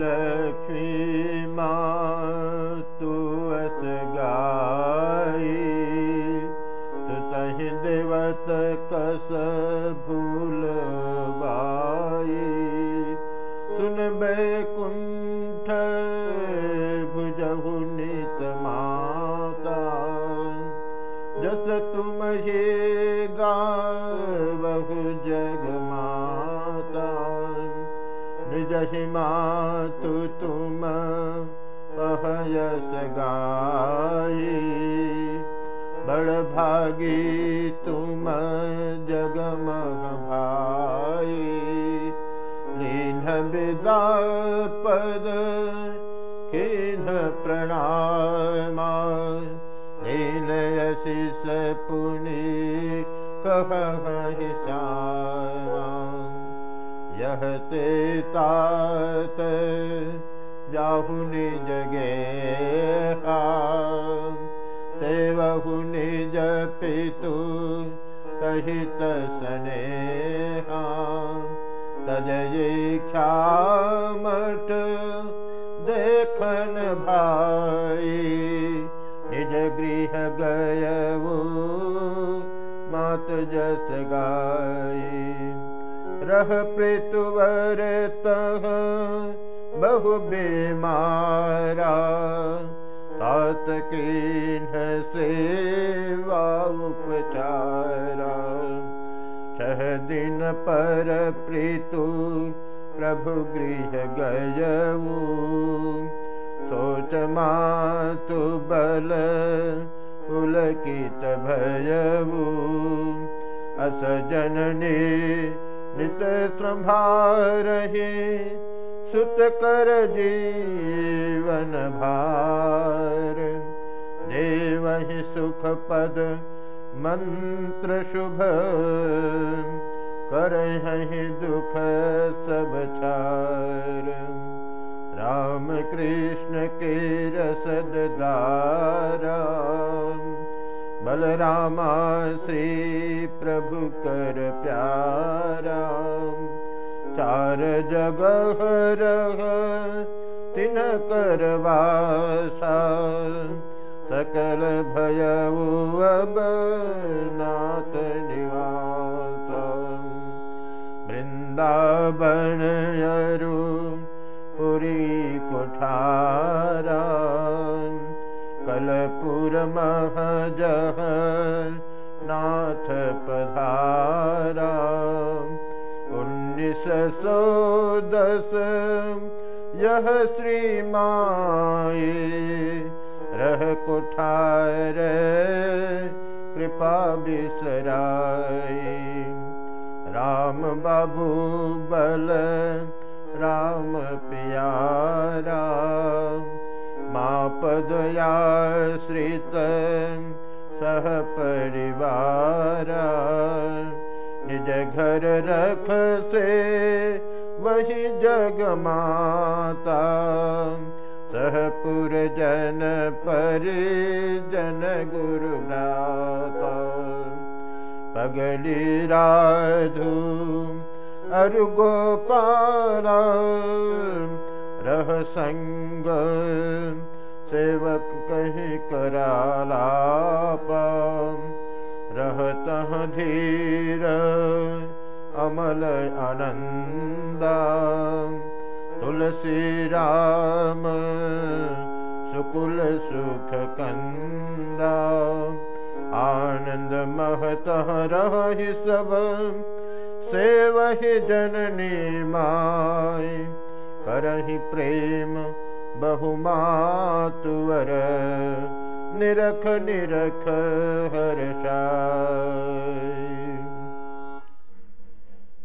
लक्ष्मी मा तु कस भूल बाई सुन बैकुंठ भुजहु नित माता जस तुम हे गा जहि मातु तुम पहयस गाई बड़ भागी तुम जगमग लीन विदा पद किन प्रणाम। पुनि कह श्याम यह ते तात जाहु निज गे सेवहु निज पितु सहित सने तज इच्छा मठ देखन भाई निज गृह गयऊ मात जस गाई रह तह बहु बीमारा। तात किन्ह सेवा उपचारा। छह दिन पर प्रीतु प्रभु गृह गयऊ सोच मातु बल पुलकित भयऊ अस जननी नित संभारहि सुत कर जीवन भार। देवहि सुख पद मंत्र शुभ करहि दुख सब छार। राम कृष्ण के रसद दारा बलरामा श्री प्रभु कर प्यारा। चार जगह रह तिन कर वासा सकल भय वृंदावन अरु पुरी कुठारा कलपुर महजह नाथ पधारा उन्नीस सौ दस यह माए रह कुठार कृपा बिसराई राम बाबू बल राम प्यारा पदयाश्रित सह परिवार। निज घर रख से वही जग माता सहपुर जन परिजन गुरु भ्राता पगली राधु अरु गोपाला रह संग। सेवक कही करालाप। रहत धीर अमल आनंदा तुलसी राम सुकुल सुख कंदा। आनंद महत रही सब सेवहि जननी माय करहि प्रेम बहुमातुवर निरख निरख हर्षाय